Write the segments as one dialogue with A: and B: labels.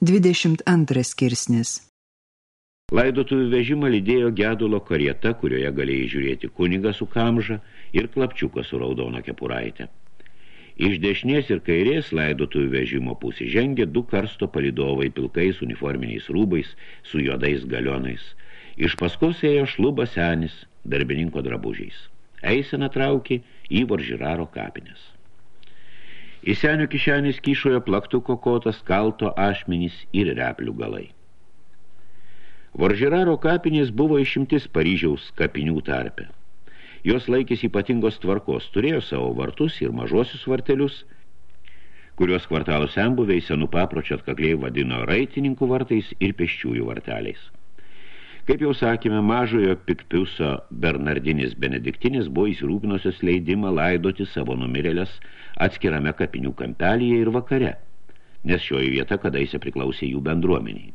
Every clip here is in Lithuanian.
A: 22 skirsnis
B: Laidotuvių vežimą lydėjo gedulo karieta, kurioje galėjai žiūrėti kunigą su kamža ir klapčiuką su raudona kepuraitė. Iš dešinės ir kairės laidotuvių vežimo pusė žengė du karsto palidovai pilkais uniforminiais rūbais su juodais galionais. Iš paskos ėjo šluba senis darbininko drabužiais. Eisena traukė į Voržiraro kapinės. Į senio kišenės kyšojo plaktuko kotas, kalto ašmenys ir replių galai. Voržiraro kapinės buvo išimtis Paryžiaus kapinių tarpe. Jos laikėsi ypatingos tvarkos, turėjo savo vartus ir mažosius vartelius, kuriuos kvartalo sembuviai senų papročio atkakliai vadino raitininkų vartais ir peščiųjų varteliais. Kaip jau sakėme, mažojo Pikpiuso Bernardinis Benediktinis buvo įsirūpinusios leidimą laidoti savo numirėlės atskirame kapinių kampelyje ir vakare, nes šioji vieta kadaise priklausė jų bendruomeniai.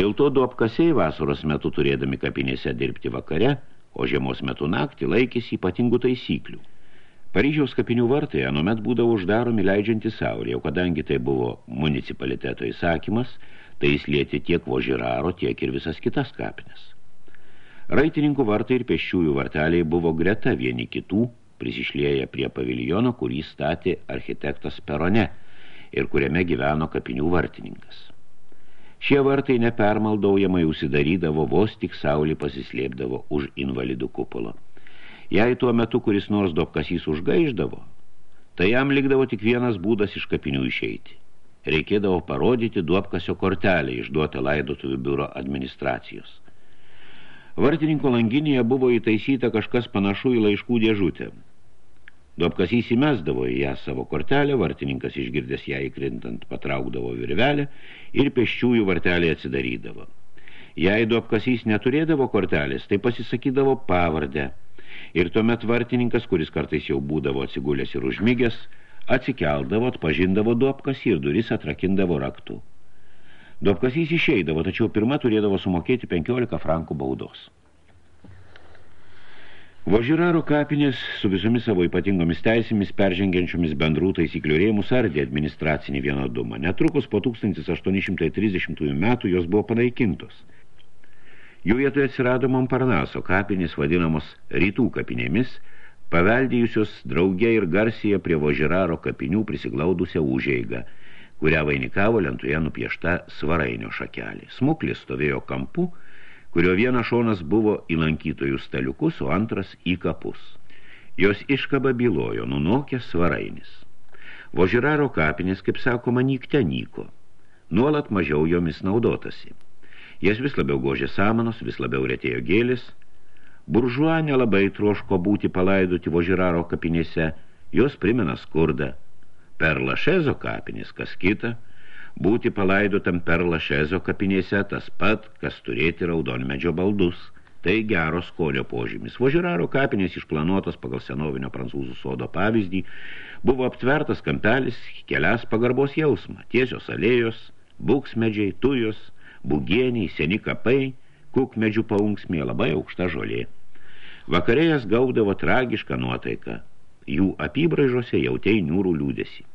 B: Dėl to du apkasiai vasaros metu turėdami kapinėse dirbti vakare, o žiemos metu naktį laikėsi ypatingų taisyklių. Paryžiaus kapinių vartai anuomet būdavo uždaromi leidžianti saulė, o kadangi tai buvo municipaliteto įsakymas, tai jis lieti tiek Vožiraro, tiek ir visas kitas kapines. Raitininkų vartai ir pėsčiųjų varteliai buvo greta vieni kitų, prisišlėję prie paviljono, kurį statė architektas Perone ir kuriame gyveno kapinių vartininkas. Šie vartai nepermaldaujamai užsidarydavo, vos tik saulį pasislėpdavo už invalidų kupolo. Jei tuo metu kuris nors dopkasys užgaiždavo, tai jam likdavo tik vienas būdas iš kapinių išeiti. Reikėdavo parodyti duopkasio kortelę išduotą laidotuvių biuro administracijos. Vartininko langinėje buvo įtaisyta kažkas panašu į laiškų dėžutę. Duopkasys įmesdavo į ją savo kortelę, vartininkas išgirdęs ją įkrintant patraukdavo virvelę ir peščiųjų vartelė atsidarydavo. Jei duopkasys neturėdavo kortelės, tai pasisakydavo pavardę. Ir tuomet vartininkas, kuris kartais jau būdavo atsigulęs ir užmygęs, atsikeldavo, atpažindavo duopkasį ir duris atrakindavo raktų. Duopkasys išeidavo, tačiau pirma turėdavo sumokėti 15 frankų baudos. Vožiraro kapinės su visomis savo ypatingomis teisėmis peržengiančiomis bendrų taisyklių rėmus ardė administracinį vienodumą. Netrukus po 1830 metų jos buvo panaikintos. Jų vietoje atsirado Montparnaso kapinės vadinamos rytų kapinėmis, paveldėjusios draugė ir garsiją prie Vožiraro kapinių prisiglaudusią užeigą, kurią vainikavo lentoje nupiešta svarainio šakelį. Smuklis stovėjo kampu, kurio vienas šonas buvo į lankytojų staliukus, o antras į kapus. Jos iškaba bylojo, nunokęs svarainis. Vožiraro kapinės, kaip sakoma, nykte nyko. Nuolat mažiau jomis naudotasi. Jas vis labiau gožė samanos, vis labiau retėjo gėlis. Buržuo nelabai troško būti palaidoti Vožiraro kapinėse, jos primena skurdą. Per Lašezo kapinės kas kita – Būti palaidotam per lašezo kapinėse tas pat, kas turėti raudonmedžio baldus. Tai geros skonio požymis. Vožiraro kapinės išplanuotas pagal senovinio prancūzų sodo pavyzdį, buvo aptvertas kampelis, kelias pagarbos jausmą, tiesios alėjos, buksmedžiai, tujos, bugieniai, seni kapai, kukmedžių paunksmė labai aukšta žolė. Vakarėjas gaudavo tragišką nuotaiką, jų apibraižose jautei niūrų liūdėsi.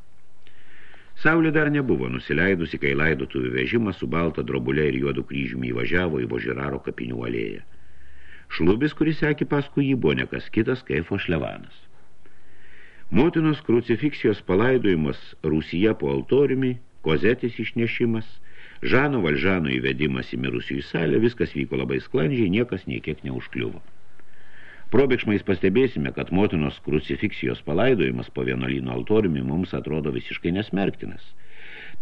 B: Saulė dar nebuvo nusileidusi, kai laidotuvių vežimas su balta drobulė ir juodu kryžiumi įvažiavo į Vožiraro kapinių alėją. Šlubis, kuris sekė paskui jį, buvo nekas kitas, kaip Fošlevanas. Motinos krucifiksijos palaidojimas Rusija po altoriumi, kozetis išnešimas, Žano Valžano įvedimas į mirusių į salę, viskas vyko labai sklandžiai, niekas niekiek neužkliuvo. Probėgšmais pastebėsime, kad motinos krucifiksijos palaidojimas po vienuolyno altoriumi mums atrodo visiškai nesmerktinas.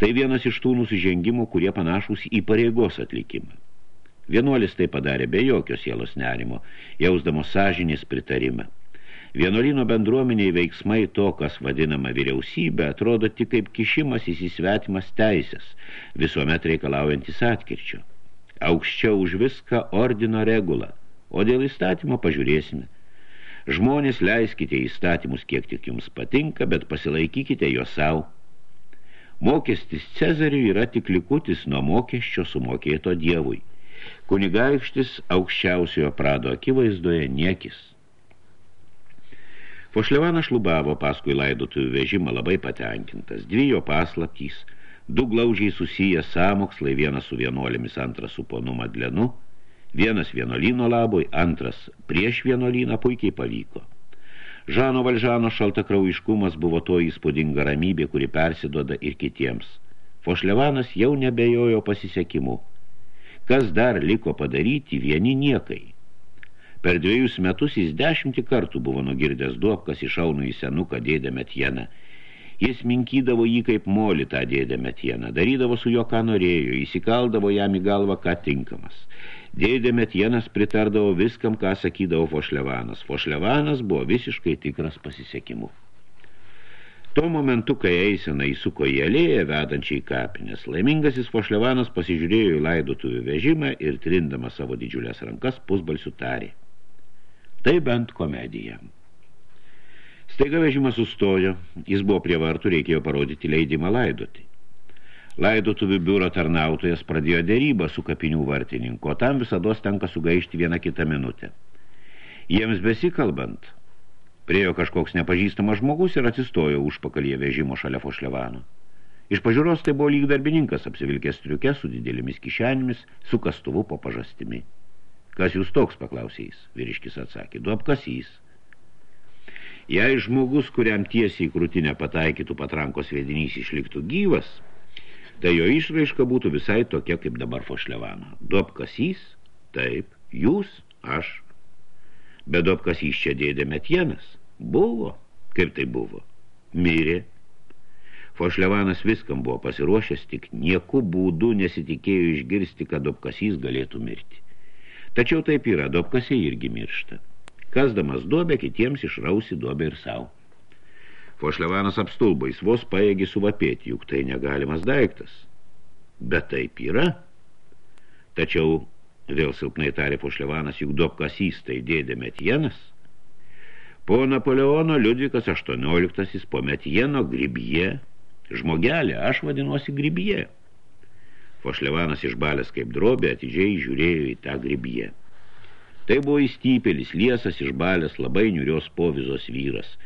B: Tai vienas iš tų nusižengimų, kurie panašūs į pareigos atlikimą. Vienuolis tai padarė be jokio sielos nerimo, jausdamos sąžinės pritarimą. Vienuolino bendruomeniai veiksmai to, kas vadinama vyriausybė, atrodo tik kaip kišimas įsisvetimas teisės, visuomet reikalaujantis atkirčio. Aukščiau už viską ordino regula – o dėl įstatymo pažiūrėsime. Žmonės leiskite įstatymus, kiek tik jums patinka, bet pasilaikykite jo savo. Mokestis Cezariui yra tik likutis nuo mokesčio sumokėto dievui. Kunigaikštis aukščiausiojo prado akivaizdoje niekis. Fošlevanas šlubavo paskui laidotuvių vežimą labai patenkintas. Dvi jo paslaptys, Du glaužiai susiję samokslai, vienas su vienuolėmis, antras su ponu Madlenu, vienas vienuolyno labui, antras prieš vienuolyną puikiai pavyko. Žano Valžano šaltakraujiškumas buvo to įspūdinga ramybė, kuri persiduoda ir kitiems. Fošlevanas jau nebejojo pasisekimu. Kas dar liko padaryti vieni niekai? Per dviejus metus jis dešimtį kartų buvo nugirdęs duopkas išaunų į senuką dėdę Metjeną. Jis minkydavo jį kaip molį tą dėdę Metjeną, darydavo su jo ką norėjo, įsikaldavo jam į galvą ką tinkamas. Dėdė Metienas pritardavo viskam, ką sakydavo Fošlevanas. Fošlevanas buvo visiškai tikras pasisekimu. Tuo momentu, kai eisena įsuko į alėją vedančiai kapinės, laimingasis Fošlevanas pasižiūrėjo į laidotuvių vežimą ir trindama savo didžiulės rankas pusbalsių tarė. Tai bent komedija. Staiga vežimas sustojo, jis buvo prie vartų, reikėjo parodyti leidimą laidoti. Laidotuvių biuro tarnautojas pradėjo dėrybą su kapinių vartininku, o tam visados tenka sugaišti vieną kitą minutę. Jiems besikalbant, priejo kažkoks nepažįstamas žmogus ir atsistojo užpakalyje vežimo šalia Fošlevano. Iš pažiūros tai buvo lyg darbininkas, apsivilkęs triukė su didelėmis kišenimis, su kastuvu po pažastimi. Kas jūs toks, paklausė jis, vyriškis atsakė, du apkasys. Jei žmogus, kuriam tiesiai krūtinę pataikytų patrankos vedinys išliktų gyvas, tai jo išraiška būtų visai tokia kaip dabar Fošlevano. Duopkasys, taip, jūs, aš. Bet duopkasys čia dėdė metienas. Buvo, kaip tai buvo. Mirė. Fošlevanas viskam buvo pasiruošęs, tik nieku būdu nesitikėjo išgirsti, kad duopkasys galėtų mirti. Tačiau taip yra, duopkasiai irgi miršta. Kasdamas duobę, kitiems išrausi duobę ir savo. Fošlevanas apstulbo, jis vos paėgi suvapėti, juk tai negalimas daiktas. Bet taip yra. Tačiau, vėl silpnai tarė Fošlevanas, juk duopkasys tai dėdė Metienas. Po Napoleono Liudvikas 18 po Metieno gribie, žmogelė, aš vadinuosi gribie. Fošlevanas išbalęs kaip drobė atidžiai žiūrėjo į tą gribie. Tai buvo įstypėlis, liesas išbalęs labai niurios povizos vyras –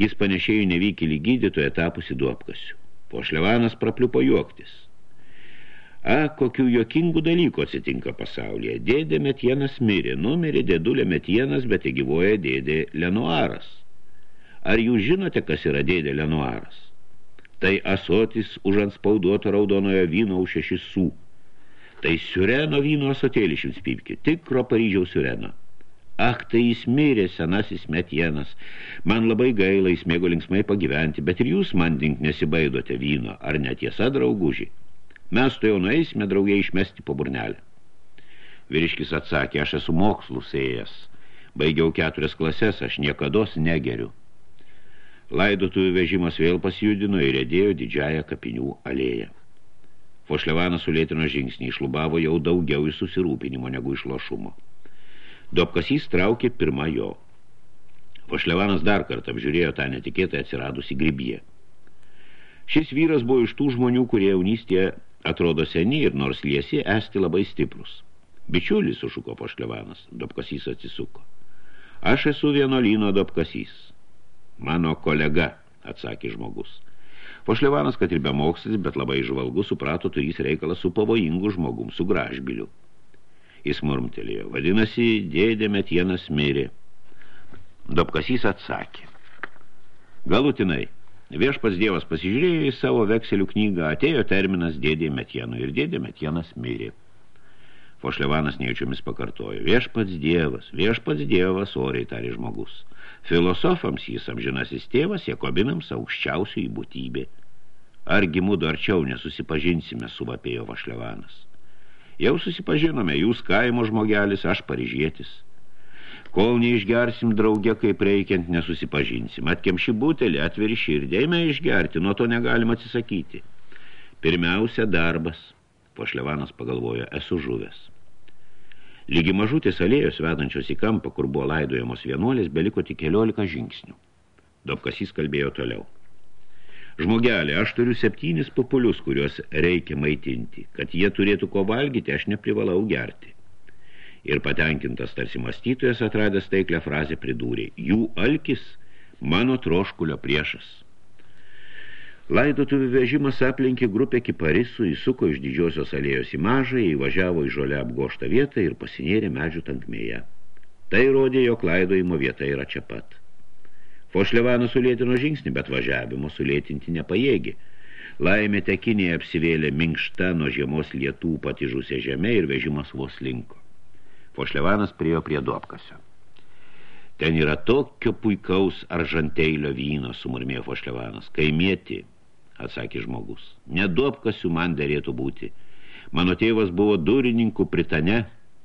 B: Jis panešėjo nevykėlį gydytoją tapusi duopkasiu. Po šlevanas prapliupo juoktis. A, kokių jokingų dalykų atsitinka pasaulyje. Dėdė Metienas mirė, numirė dėdulė Metienas, bet gyvoja dėdė Lenoaras. Ar jūs žinote, kas yra dėdė Lenoaras? Tai asotis už antspauduoto raudonojo vyno už šešis sų. Tai siureno vyno asotėlį šims pipki, tikro Paryžiaus siureno. Ak, tai jis mirė, senasis metienas. Man labai gaila, jis mėgo linksmai pagyventi, bet ir jūs, mandink, nesibaidote vyno. Ar netiesa, drauguži? Mes to jau nueisime, draugiai, išmesti po burnelę. Vyriškis atsakė, aš esu mokslų sėjas. Baigiau keturias klases, aš niekados negeriu. Laidotuvių vežimas vėl pasijudino ir rėdėjo didžiąją kapinių alėją. Fošlevanas sulėtino žingsnį, išlubavo jau daugiau į susirūpinimo negu iš lošumo. Dobkasys traukė pirmą jo. Vašlevanas dar kartą apžiūrėjo tą netikėtai atsiradusi grybie. Šis vyras buvo iš tų žmonių, kurie jaunystėje atrodo seni ir nors liesi esti labai stiprus. Bičiulis, sušuko Pašlevanas, Dobkasys atsisuko. Aš esu vienuolyno Dobkasys. Mano kolega, atsakė žmogus. Pošlevanas, kad ir be mokslis, bet labai žvalgus, suprato turys reikalą su pavojingu žmogum, su gražbiliu. Jis murmtelėjo. Vadinasi, dėdė Metienas mirė. Dobkasys atsakė. Galutinai. Viešpats Dievas pasižiūrėjo į savo vekselių knygą, atėjo terminas dėdė Metienų ir dėdė Metienas mirė. Fošlevanas nejučiomis pakartojo. Viešpats Dievas, viešpats Dievas, oriai tarė žmogus. Filosofams jis amžinasis tėvas, Jakobinams aukščiausiai būtybė. Argi mūdu arčiau nesusipažinsime, suvapėjo Vašlevanas. Jau susipažinome, jūs kaimo žmogelis, aš paryžėtis. Kol neišgersim drauge, kaip reikiant, nesusipažinsim. Atkiem šį butelį, atveri širdį, eime išgerti, nuo to negalim atsisakyti. Pirmiausia, darbas. Pošlevanas pagalvojo, esu žuvęs. Lygi mažutės alėjos vedančios į kampą, kur buvo laidojamos vienuolės, beliko tik keliolika žingsnių. Dobkasys kalbėjo toliau. Žmogelė, aš turiu septynis populius, kuriuos reikia maitinti. Kad jie turėtų ko valgyti, aš neprivalau gerti. Ir patenkintas tarsi mąstytojas atradęs taiklę frazę pridūrė. Jų alkis mano troškulio priešas. Laidotuvių vežimas aplenkė grupę kiparisų, įsuko iš didžiosios alėjos į mažą, įvažiavo į žolę apgoštą vietą ir pasinėrė medžių tankmėje. Tai rodė, jog laidojimo vieta yra čia pat. Fošlevanas sulėtino žingsnį, bet važiavimo sulėtinti nepajėgi. Laimė tekinėje apsivėlė minkšta nuo žiemos lietų patižusią žemę ir vežimas vos linko. Fošlevanas priejo prie duopkasio. Ten yra tokio puikaus aržanteilio vyno, sumurmėjo Fošlevanas. Kaimieti, atsakė žmogus, neduopkasiu man dėrėtų būti. Mano tėvas buvo durininkų Britane,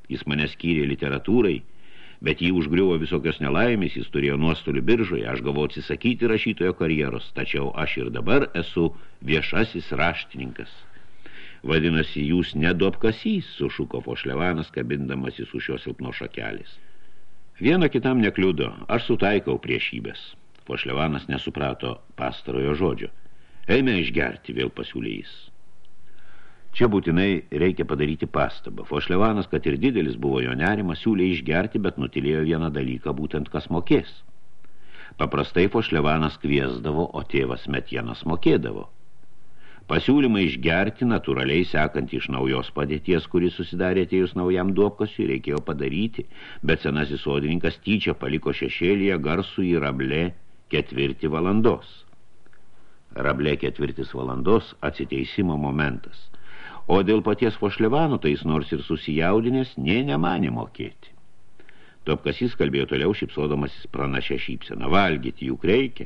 B: jis mane skyrė literatūrai, bet jį užgriuvo visokios nelaimės, jis turėjo nuostolių biržoje, aš gavau atsisakyti rašytojo karjeros, tačiau aš ir dabar esu viešasis raštininkas. Vadinasi, jūs neduopkasys, sušuko Fošlevanas, kabindamasis už šios silpno šakelis. Viena kitam nekliudo, aš sutaikau priešybės. Pošlevanas nesuprato pastarojo žodžio. Eime išgerti, vėl pasiūlė jis. Čia būtinai reikia padaryti pastabą. Fošlevanas, kad ir didelis buvo jo nerimas, siūlė išgerti, bet nutilėjo vieną dalyką, būtent kas mokės. Paprastai Fošlevanas kviesdavo, o tėvas Metjenas mokėdavo. Pasiūlymai išgerti natūraliai sekant iš naujos padėties, kuris susidarė atėjus naujam duopkasiui, reikėjo padaryti, bet senasis sodininkas tyčia paliko šešėlyje garsų į rablė ketvirtį valandos. Rablė ketvirtis valandos atsiteisimo momentas. O dėl paties Fošlevano, tai jis nors ir susijaudinės, nė nemanė mokėti. Topkasys kalbėjo toliau šipsodamasis pranašę šypseną. Valgyti juk reikia.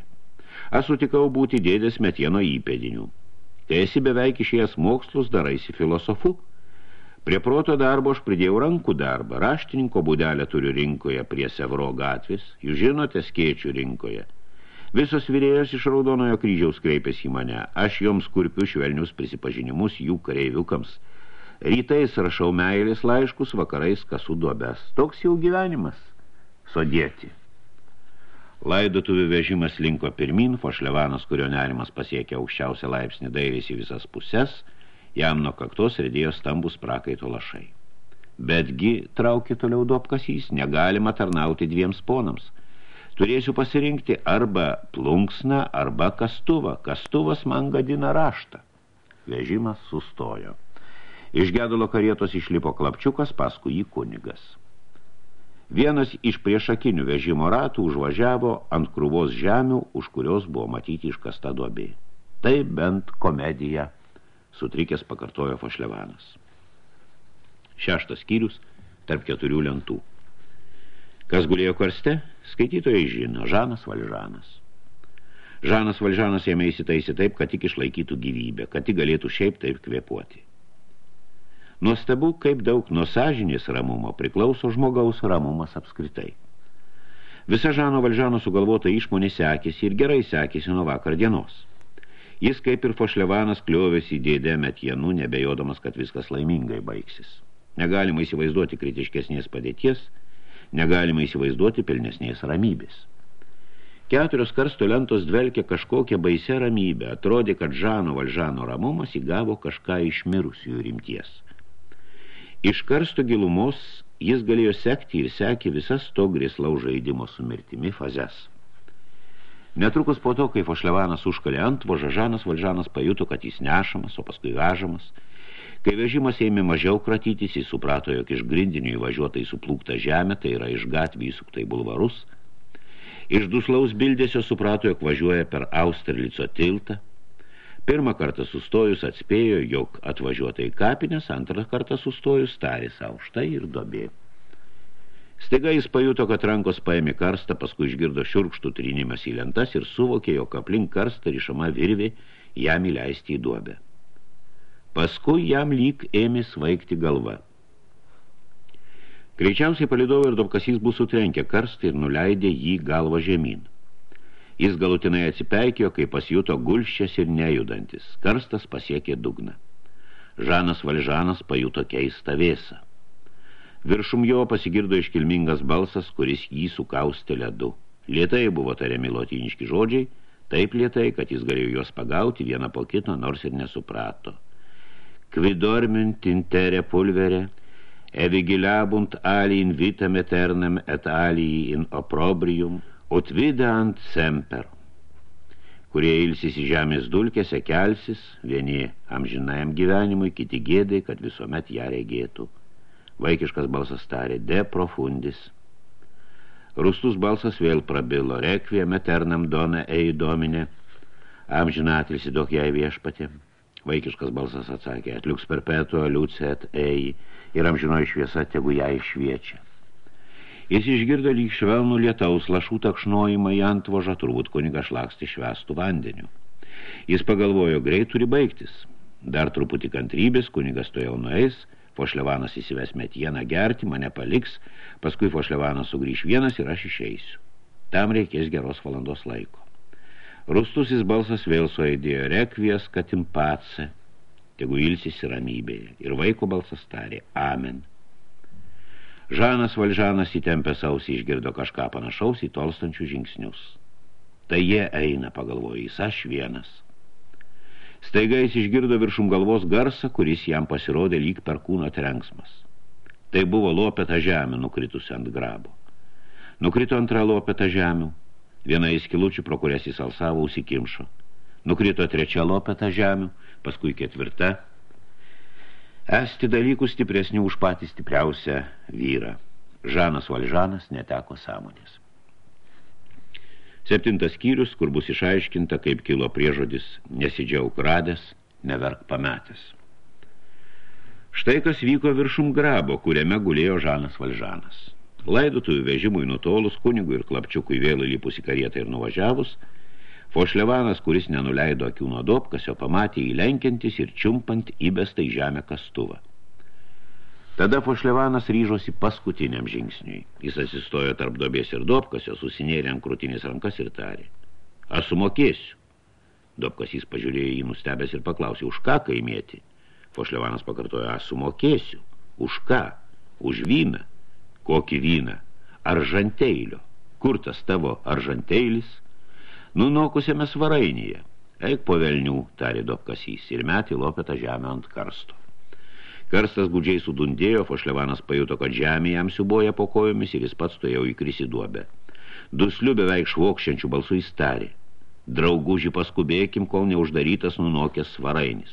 B: Aš sutikau būti dėdės metieno įpėdinių. Kai esi beveik išėjęs mokslus, daraisi filosofu. Prie proto darbo aš pridėjau rankų darbą. Raštininko būdelę turiu rinkoje prie Sevro gatvės. Jūs žinote skėčių rinkoje. Visos vyrėjos iš Raudonojo kryžiaus kreipėsi į mane. Aš joms kurpiu švelnius prisipažinimus jų kareiviukams. Rytais rašau meilės laiškus, vakarais kasų duobes. Toks jau gyvenimas. Sodėti. Laidotuvių vežimas linko pirmin, Fošlevanas, kurio nerimas pasiekė aukščiausią laipsnį dairėsi visas puses, jam nuo kaktos rėdėjo stambus prakaito lašai. Betgi, traukė toliau duopkasys, negalima tarnauti dviems ponams. Turėsiu pasirinkti arba plunksną, arba kastuvą. Kastuvas man gadina raštą. Vežimas sustojo. Iš gedulo karietos išlipo klapčiukas, paskui jį kunigas. Vienas iš priešakinių vežimo ratų užvažiavo ant krūvos žemių, už kurios buvo matyti iškasta duobė. Tai bent komedija, sutrikęs pakartojo Fošlevanas. Šeštas skyrius tarp keturių lentų. Kas gulėjo karste, skaitytojai žino, Žanas Valžanas. Žanas Valžanas jame įsitaisi taip, kad tik išlaikytų gyvybę, kad tik galėtų šiaip taip kvepuoti. Nuostabu, kaip daug nuo sąžinės ramumo priklauso žmogaus ramumas apskritai. Visa Žano Valžano sugalvota išmonė sekėsi ir gerai sekėsi nuo vakar dienos. Jis kaip ir Fošlevanas kliovėsi dėdė metienų, nebejodamas, kad viskas laimingai baigsis. Negalima įsivaizduoti kritiškesnės padėties, negalima įsivaizduoti pilnesnės ramybės. Keturios karsto lentos dvelkė kažkokią baisę ramybę, atrodė, kad Žano Valžano ramumas įgavo kažką iš mirusiųjų rimties – Iš karsto gilumos jis galėjo sekti ir sekė visas to grėslaus žaidimo su mirtimi fazes. Netrukus po to, kai Fošlevanas užkalė antvožą, Žanas Valžanas pajuto, kad jis nešamas, o paskui vežamas. Kai vežimas ėmė mažiau kratytis, jis suprato, jog iš grindinių įvažiuotai suplūkta žemė, tai yra iš gatvį įsuktai bulvarus. Iš duslaus bildėsio suprato, jog važiuoja per Austerlico tiltą, Pirmą kartą sustojus atspėjo, jog atvažiuota į kapinės, antrą kartą sustojus tarė savo štai ir dobė. Staiga jis pajuto, kad rankos paėmė karstą, paskui išgirdo šiurkštų trinimas į lentas ir suvokė, jog aplink karstą rišama virvė jam įleisti į duobę. Paskui jam lyg ėmė svaigti galva. Greičiausiai palidovai ir dobkasys bus sutrenkę karstą ir nuleidė jį galvą žemyn. Jis galutinai atsipeikėjo, kai pasijuto gulščias ir nejudantis. Karstas pasiekė dugną. Žanas Valžanas pajuto keistą vėsą. Viršum jo pasigirdo iškilmingas balsas, kuris jį sukaustė ledu. Lietai buvo tariami lotyniški žodžiai, taip lietai, kad jis galėjo juos pagauti vieną po kito, nors ir nesuprato. Quidormint intere pulvere, evigilabunt ali in vitam eternam et ali in opprobrium, utvidant semper. kurie ilsis į žemės dulkėse kelsis, vieni amžinajam gyvenimui, kiti gėdai, kad visuomet ją regėtų. Vaikiškas balsas tarė, de profundis. Rustus balsas vėl prabilo, rekviem eternam dona ei domine, amžiną atilsi duok jai viešpatė. Vaikiškas balsas atsakė, atliuks perpetuo liucet ei, ir amžinoji šviesa tegu ją išviečia. Jis išgirdo lyg švelnų lietaus lašų takšnojimą į antvožą, turbūt kuniga šlaksti švestų vandeniu. Jis pagalvojo, greit turi baigtis. Dar truputį kantrybės, kunigas to jau nueis, Fošlevanas įsives metieną gerti, mane paliks, paskui Fošlevanas sugrįž vienas ir aš išeisiu. Tam reikės geros valandos laiko. Rustusis balsas vėl suaidėjo rekvies, kad impatse, tegu ilsis ramybėje, ir vaiko balsas tarė Amen. Žanas Valžanas įtempė sausį išgirdo kažką panašaus į tolstančių žingsnius. Tai jie eina, pagalvojo, jis aš vienas. Staiga jis išgirdo viršum galvos garsą, kuris jam pasirodė lyg per kūno trenksmas. Tai buvo lopeta žemė nukritusi ant grabo. Nukrito antra lopeta žemių, viena įskilučių, pro kurias jis alsavo, užsikimšo. Nukrito trečia lopeta žemių, paskui ketvirta – esti dalykų stipresnių už patį stipriausią vyrą. Žanas Valžanas neteko sąmonės. Septintas skyrius, kur bus išaiškinta, kaip kilo priežodis nesidžiauk radęs, neverk pametęs. Štai kas vyko viršum grabo, kuriame gulėjo Žanas Valžanas. Laidotuvių vežimui nutolus kunigui ir klapčiukui vėl įlipus į karietą ir nuvažiavus – Fošlevanas, kuris nenuleido akių nuo dopkasio, pamatė įlenkiantis ir čiumpant įbestą į žemę kastuvą. Tada Fošlevanas ryžosi paskutiniam žingsniui. Jis asistojo tarp dobės ir dopkasio, susinėrė ant krūtinės rankas ir tarė. Aš sumokėsiu. Dopkasys pažiūrėjo jį nustebęs ir paklausė, už ką kaimėti. Fošlevanas pakartojo, aš sumokėsiu. Už ką? Už vyną. Kokį vyną? Aržanteilio. Kur tas tavo aržanteilis? nunokusiame svarainyje. Eik po velnių, tarė Dobkasys, ir metė lopetą žemę ant karsto. Karstas gudžiai sudundėjo, Fošlevanas pajuto, kad žemė jam siuboja po kojomis ir jis pats stojau įkrisi duobę. Dusliu beveik švokščiančių balsų įstarė. Drauguži paskubėkim, kol neuždarytas nunokęs svarainis.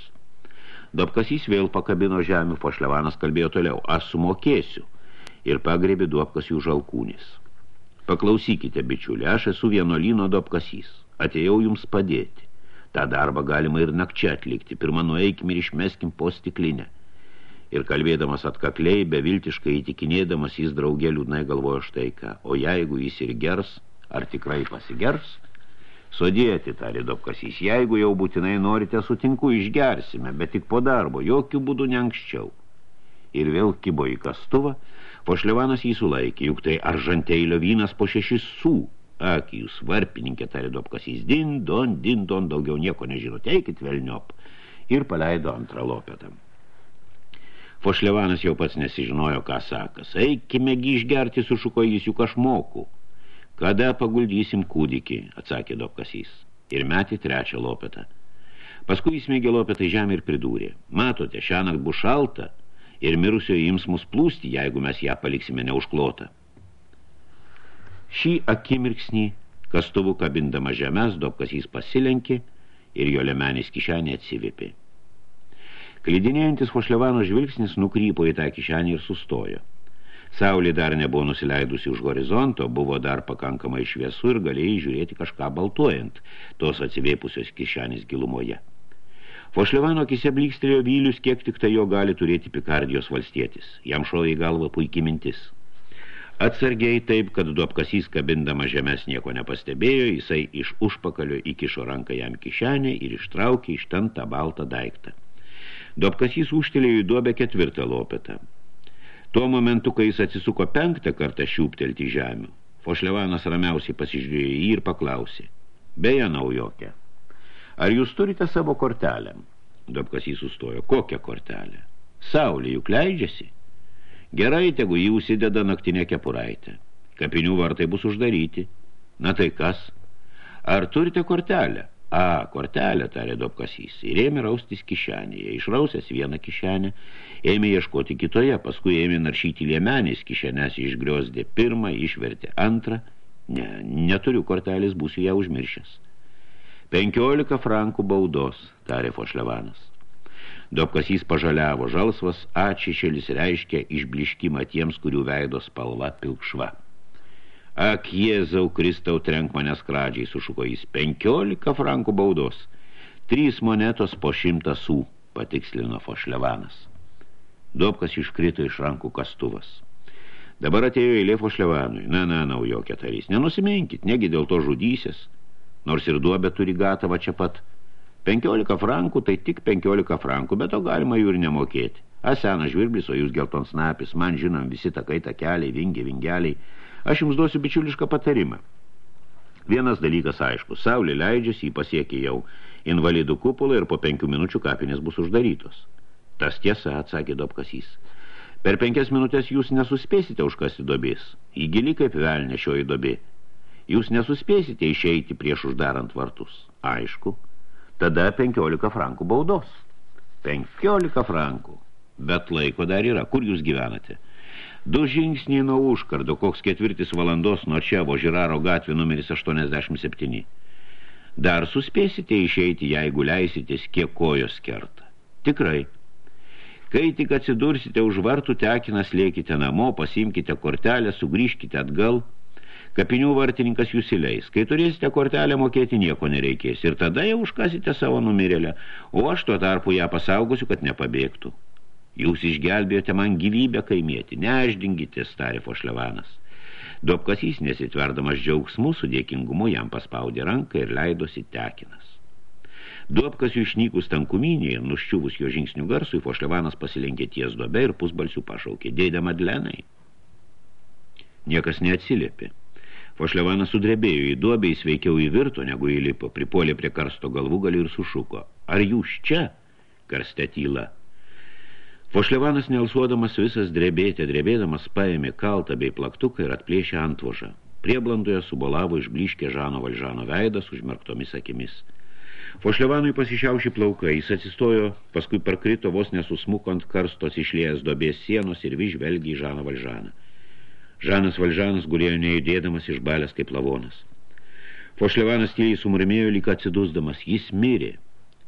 B: Dobkasys vėl pakabino žemę, Fošlevanas kalbėjo toliau, aš sumokėsiu, ir pagrėbė Dobkasį už alkūnis. Paklausykite, bičiulė, aš esu vienuolino dopkasys. Atėjau jums padėti. Ta darbą galima ir nakčia atlikti. Pirma, nueikim ir išmeskim po stiklinę. Ir kalbėdamas atkakliai, beviltiškai įtikinėdamas, jis draugė liūdnai galvojo štai ką. O jeigu jis ir gers, ar tikrai pasigers? Sodėti, tarė dopkasys, jeigu jau būtinai norite, sutinku, išgersime, bet tik po darbo, jokių būdų ne anksčiau. Ir vėl kibo į kastuvą, Pošlevanas jį sulaikė, juk tai aržanteilio vynas po šešis sų. Akį jūs varpininkė, tarė Dobkasys, din, don, din, don, daugiau nieko nežino, teikit velniop. Ir paleido antrą lopetą. Fošlevanas jau pats nesižinojo, ką sakas. Eikime gi išgerti, sušuko jis, juk aš moku. Kada paguldysim kūdikį, atsakė Dobkasys. Ir metė trečią lopetą. Paskui įsmėgė lopetą į žemę ir pridūrė. Matote, šiąnakt bus šalta, ir mirusioji ims mus plūsti, jeigu mes ją paliksime neužklotą. Šį akimirksnį, kastuvų kabindama žemės, Dobkasys pasilenkė ir jo lemenės kišenė atsivipė. Klydinėjantis Fošlevano žvilgsnis nukrypo į tą kišenį ir sustojo. Saulė dar nebuvo nusileidusi už horizonto, buvo dar pakankamai šviesu ir galėjai žiūrėti kažką baltuojant tos atsivėpusios kišenės gilumoje. Fošlevano akise blykstelėjo vylius, kiek tik tai jo gali turėti Pikardijos valstietis. Jam šovė į galvą puikiai mintis. Atsargiai taip, kad duopkasys kabindama žemės nieko nepastebėjo, jisai iš užpakalio įkišo ranką jam kišenę ir ištraukė iš ten tą baltą daiktą. Duopkasys užtelėjo į duobę ketvirtą lopetą. Tuo momentu, kai jis atsisuko penktą kartą šiūptelti žemių, Fošlevanas ramiausiai pasižiūrėjo jį ir paklausė. Beje, naujokia. Ar jūs turite savo kortelę? Dobkas jį sustojo. Kokią kortelę? Saulė juk leidžiasi. Gerai, tegu jį užsideda naktinė kepuraitė. Kapinių vartai bus uždaryti. Na tai kas? Ar turite kortelę? A, kortelę, tarė Dobkasys. Ir ėmė raustis kišenėje. Išrausęs vieną kišenę, ėmė ieškoti kitoje, paskui ėmė naršyti liemenės kišenės, išgriozdė pirmą, išvertė antrą. Ne, neturiu kortelės, būsiu ją užmiršęs. Penkiolika frankų baudos, tarė Fošlevanas. Dobkasys pažaliavo žalsvas, atšešėlis reiškia išbliškimą tiems, kurių veido spalva pilkšva. Ak, Jėzau, Kristau, trenk manęs kradžiai, sušuko jis, penkiolika frankų baudos, trys monetos po šimtą sų, patikslino Fošlevanas. Dobkas iškrito iš rankų kastuvas. Dabar atėjo eilė Fošlevanui. Na, na, naujokė tarys, nenusiminkit, negi dėl to žudysės, nors ir duobė turi gatavą čia pat. 15 frankų, tai tik 15 frankų, bet to galima jų ir nemokėti. A, senas žvirblis, o jūs gelton snapis, man žinom visi takai, takeliai, vingiai, vingeliai. Aš jums duosiu bičiulišką patarimą. Vienas dalykas aišku, saulė leidžiasi, jį pasiekė jau invalidų kupolą ir po penkių minučių kapinės bus uždarytos. Tas tiesa, atsakė Dobkasys. Per penkias minutės jūs nesuspėsite užkasti dobės. Į gili kaip velnė šioji dobė. Jūs nesuspėsite išeiti prieš uždarant vartus. Aišku. Tada 15 frankų baudos. 15 frankų. Bet laiko dar yra. Kur jūs gyvenate? Du žingsniai nuo užkardo, koks ketvirtis valandos nuo čia Vožiraro gatvė numeris 87. Dar suspėsite išeiti, jeigu leisitės kiek kojos kerta. Tikrai. Kai tik atsidursite už vartų tekinas, lėkite namo, pasimkite kortelę, sugrįžkite atgal – Kapinių vartininkas jūs įleis. Kai turėsite kortelę mokėti, nieko nereikės. Ir tada jau užkasite savo numirėlę, o aš tuo tarpu ją pasaugosiu, kad nepabėgtų. Jūs išgelbėjote man gyvybę kaimėti, neaždingite, starė Fošlevanas. Dobkasys nesitverdamas džiaugsmų, su dėkingumu jam paspaudė ranką ir leidosi tekinas. Duobkasių išnykus tankuminį ir nuščiuvus jo žingsnių garsui, Fošlevanas pasilenkė ties duobę ir pusbalsių pašaukė. Dėdė Madlenai. Niekas neatsiliepė. Fošlevanas sudrebėjo į duobę, jis veikiau įvirto, negu įlipo, pripolė prie karsto galvų gali ir sušuko. Ar jūs čia? Karste tyla. Fošlevanas nelsuodamas visas drebėti, drebėdamas paėmė kaltą bei plaktuką ir atplėšė antvožą. Prieblandoje subolavo išbliškė Žano Valžano veidas užmerktomis akimis. Fošlevanui pasišiauši plaukai, jis atsistojo, paskui parkrito vos nesusmuko ant karstos išlėjęs dobės sienos ir vižvelgė į Žaną Valžaną. Žanas Valžanas gulėjo nejudėdamas išbalęs kaip lavonas. Fošlevanas tyliai sumurmėjo, lyg atsidusdamas. Jis mirė.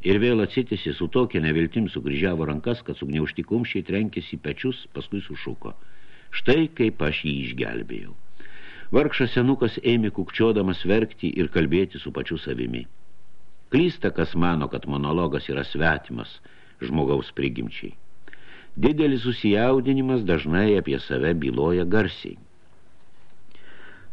B: Ir vėl atsitėsi su tokia neviltim sukryžiavo rankas, kad sugniaušti kumščiai trenkėsi į pečius, paskui sušuko. Štai kaip aš jį išgelbėjau. Vargšas senukas ėmė kukčiodamas verkti ir kalbėti su pačiu savimi. Klysta, kas mano, kad monologas yra svetimas žmogaus prigimčiai. Didelis susijaudinimas dažnai apie save byloja garsiai.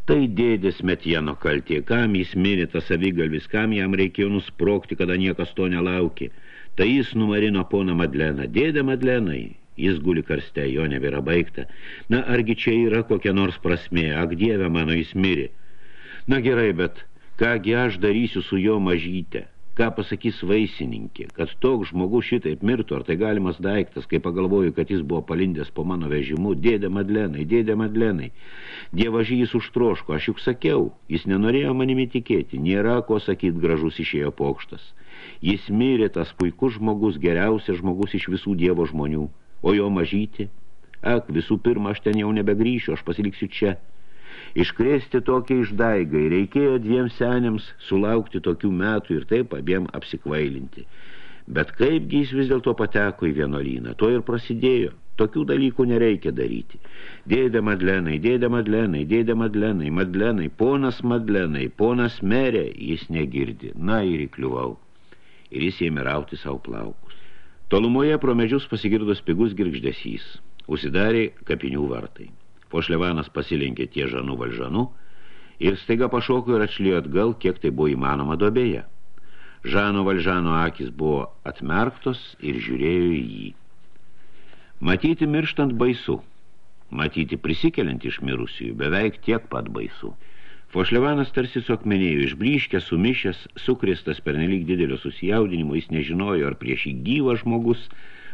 B: Tai dėdės metieno kaltė, kam jis mirė tas savigalvis, kam jam reikėjo nusprokti, kada niekas to nelaukė. Tai jis numarino poną Madleną. Dėdė Madlenai, jis guli karste, jo nebėra baigta. Na, argi čia yra kokia nors prasmė, ak dieve mano jis mirė. Na gerai, bet kągi aš darysiu su jo mažyte? Ką pasakys vaisininkė, kad toks žmogus šitaip mirtų, ar tai galimas daiktas, kai pagalvoju, kad jis buvo palindęs po mano vežimu, dėdė Madlenai, dėdė Madlenai. Dievažį jis užtroško, aš juk sakiau, jis nenorėjo manimi tikėti, nėra ko sakyt gražus išėjo pokštas. Jis mirė tas puikus žmogus, geriausias žmogus iš visų dievo žmonių, o jo mažyti, ak, visų pirma, aš ten jau nebegrįšiu, aš pasiliksiu čia, Iškrėsti tokią išdaigai reikėjo dviem senėms sulaukti tokių metų ir taip abiem apsikvailinti. Bet kaipgi jis vis dėlto pateko į vienolyną, to ir prasidėjo. Tokių dalykų nereikia daryti. Dėdė Madlenai, dėdė Madlenai, dėdė Madlenai, Madlenai, ponas Madlenai, ponas merė, jis negirdi. Na ir įkliuvau. Ir jis ėmė rauti savo plaukus. Tolumoje pro medžius pasigirdo spigus girgždesys. Užsidarė kapinių vartai. Pošlevanas pasilenkė tie žanų valžanų ir staiga pašoko ir atšlijo atgal, kiek tai buvo įmanoma dobėje. Žano valžano akis buvo atmerktos ir žiūrėjo į jį. Matyti mirštant baisu, matyti prisikeliant iš mirusiųjų, beveik tiek pat baisu. Fošlevanas tarsi suakmenėjo, išblyškęs, sumišęs, sukristas per nelik didelio susijaudinimo, jis nežinojo, ar prieš jį gyvas žmogus,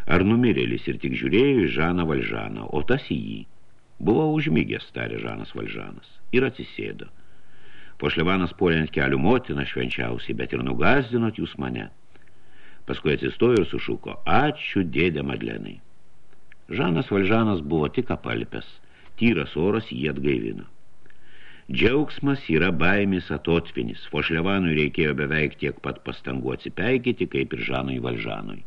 B: ar numirėlis ir tik žiūrėjo į Žaną Valžaną, o tas į jį. Buvo užmygęs, tarė Žanas Valžanas, ir atsisėdo. Pošlevanas puolė ant kelių motiną švenčiausiai, bet ir nugazdinot jūs mane. Paskui atsistojo ir sušuko, ačiū dėdė Madlenai. Žanas Valžanas buvo tik apalpęs, tyras oras jį atgaivino. Džiaugsmas yra baimės atotvinis. Fošlevanui reikėjo beveik tiek pat pastangų atsipeikyti, kaip ir Žanui Valžanui.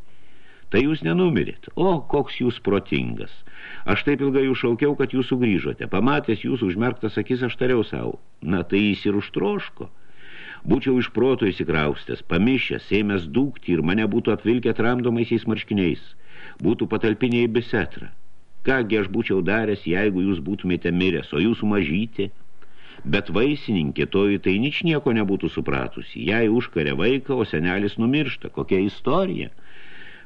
B: Tai jūs nenumirėt. O, koks jūs protingas. Aš taip ilgai jūs šaukiau, kad jūs sugrįžote. Pamatęs jūs užmerktas akis, aš tariau savo. Na, tai jis ir užtroško. Būčiau iš proto įsikraustęs, pamišęs, ėmęs dūkti ir mane būtų apvilkę tramdomaisiais marškiniais. Būtų patalpinė į bisetrą. Kągi aš būčiau daręs, jeigu jūs būtumėte miręs, o jūsų mažyti – Bet vaisininkė toji tai nič nieko nebūtų supratusi. Jai užkarė vaiką, o senelis numiršta. Kokia istorija?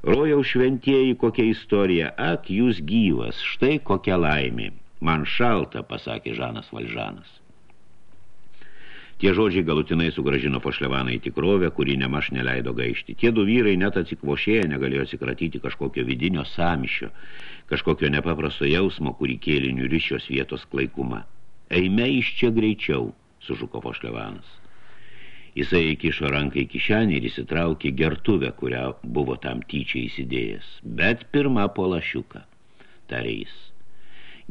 B: Rojaus šventieji, kokia istorija. Ak, jūs gyvas, štai kokia laimė. Man šalta, pasakė Žanas Valžanas. Tie žodžiai galutinai sugražino Fošlevaną į tikrovę, kurį nemaž neleido gaišti. Tie du vyrai net atsikvošėję negalėjo atsikratyti kažkokio vidinio samišio, kažkokio nepaprasto jausmo, kurį kėlinių ryšios vietos klaikuma. Eime iš čia greičiau, sužuko Fošlevanas. Jisai įkišo ranką į kišenį ir įsitraukė gertuvę, kurią buvo tam tyčiai įsidėjęs. Bet pirma po lašiuką, tarė jis.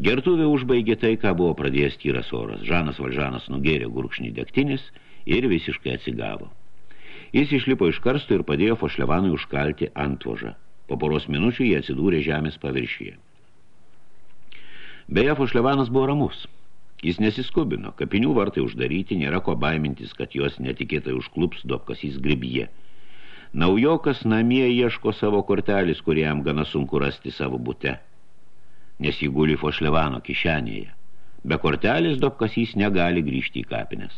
B: Gertuvė užbaigė tai, ką buvo pradėjęs tyras oras. Žanas Valžanas nugėrė gurkšnį degtinis ir visiškai atsigavo. Jis išlipo iš karsto ir padėjo Fošlevanui užkalti antvožą. Po poros minučių jie atsidūrė žemės paviršyje. Beje, Fošlevanas buvo ramus. Jis nesiskubino, kapinių vartai uždaryti, nėra ko baimintis, kad jos netikėtai užklups duopkasys gribje. Naujokas namie ieško savo kortelis, kuriam gana sunku rasti savo bute, nes jį guli Fošlevano kišenėje. Be kortelis duopkasys negali grįžti į kapines.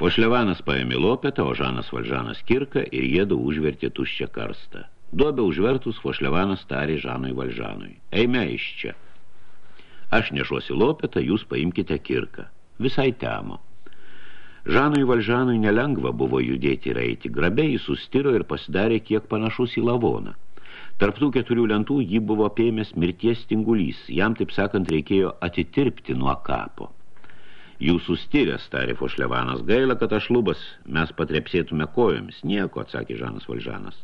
B: Fošlevanas paėmė lopetą, o Žanas Valžanas kirką ir jėdu užvertė tuščią karstą. Duobę užvertus, Fošlevanas tarė Žanui Valžanui. Eime iš čia. Aš nešuosi lopetą, jūs paimkite kirką. Visai temo. Žanui Valžanui nelengva buvo judėti ir eiti. Grabė jis sustiro ir pasidarė kiek panašus į lavoną. Tarptų keturių lentų jį buvo apėmęs mirties stingulys. Jam, taip sakant, reikėjo atitirpti nuo kapo. Jūs sustiręs, tarė Fošlevanas, gaila, kad aš lubas, mes patrepsėtume kojomis. Nieko, atsakė Žanas Valžanas.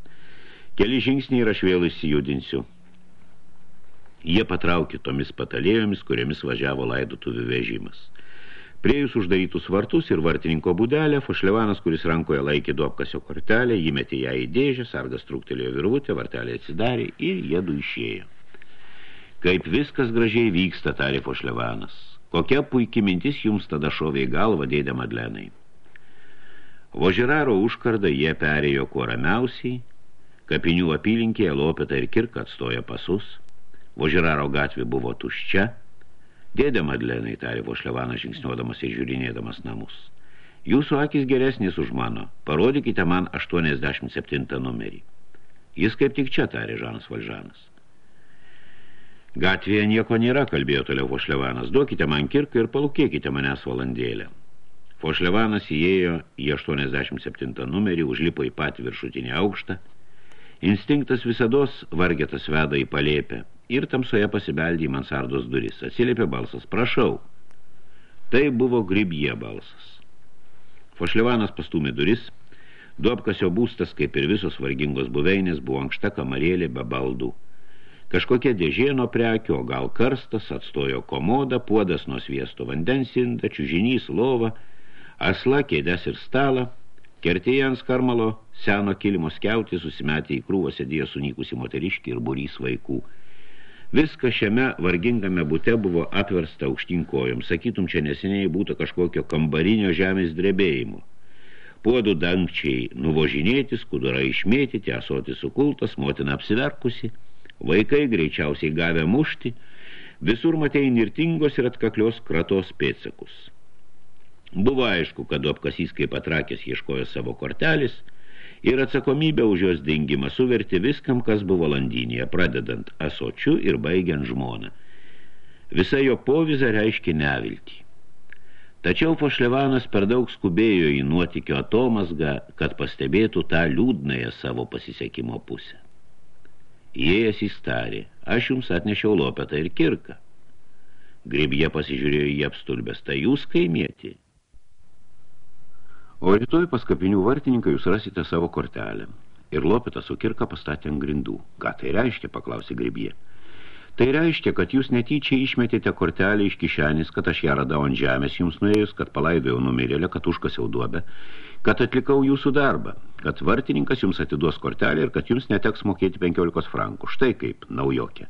B: Keli žingsniai ir aš vėl įsijudinsiu. Jie patraukė tomis patalėjomis, kuriamis važiavo laidotuvių vežimas. Priejus uždarytus vartus ir vartininko būdelę, Fošlevanas, kuris rankoje laikė duopkasio kortelę, įmetė ją į dėžę, sargas truktelėjo virvutę, vartelė atsidarė ir jėdu išėjo. Kaip viskas gražiai vyksta, tarė Fošlevanas. Kokia puikia mintis jums tada šovė į galvą, dėdė Madlenai. Vožiraro užkardą jie perėjo kuo ramiausiai, kapinių apylinkėje lopetą ir kirką atstojo pasus – Vožiraro gatvė buvo tuščia. Dėdė Madlenai, tarė Vošlevanas žingsniuodamas ir žiūrinėdamas namus. Jūsų akis geresnis už mano. Parodykite man 87 numerį. Jis kaip tik čia, tarė Žanas Valžanas. Gatvėje nieko nėra, kalbėjo toliau Fošlevanas. Duokite man kirką ir palūkėkite manęs valandėlę. Fošlevanas įėjo į 87 numerį, užlipo į patį viršutinį aukštą. Instinktas visados vargetas veda į palėpę ir tamsoje pasibeldė į mansardos duris. Atsiliepė balsas, prašau. Tai buvo gribie balsas. Fošlevanas pastumė duris, duopkasio būstas, kaip ir visos vargingos buveinės, buvo ankšta kamarėlė be baldų. Kažkokia dėžė nuo prekio, gal karstas, atstojo komodą, puodas nuo sviesto vandens inda, čiužinys, lova, asla, kėdes ir stalą, kertėje ant skarmalo, seno kilimo skiauti susimetė į krūvą sėdėjo sunykusi moteriškį ir burys vaikų – Viskas šiame vargingame bute buvo apversta aukštinkojom. Sakytum, čia neseniai būtų kažkokio kambarinio žemės drebėjimo. Puodų dangčiai nuvožinėti, skudura išmėtyti, asoti sukultas, motina apsiverkusi, vaikai greičiausiai gavę mušti, visur matei nirtingos ir atkaklios kratos pėtsakus. Buvo aišku, kad apkasys kaip atrakęs ieškojo savo kortelis – ir atsakomybę už jos dingimą suverti viskam, kas buvo landinėje, pradedant asočiu ir baigiant žmoną. Visa jo povizą reiškia neviltį. Tačiau Fošlevanas per daug skubėjo į nuotikio atomasgą, kad pastebėtų tą liūdnąją savo pasisekimo pusę. Įėjęs įstarė, aš jums atnešiau lopetą ir kirką. Gribje pasižiūrėjo į apstulbęs, tai jūs kaimietį. O rytoj pas kapinių vartininką jūs rasite savo kortelę. Ir Lopetas su kirka pastatė ant grindų. Ką tai reiškia, paklausė Gribie. Tai reiškia, kad jūs netyčiai išmetėte kortelę iš kišenės, kad aš ją radau ant žemės jums nuėjus, kad palaidojau numirėlę, kad užkasiau duobę, kad atlikau jūsų darbą, kad vartininkas jums atiduos kortelę ir kad jums neteks mokėti 15 frankų. Štai kaip, naujokė.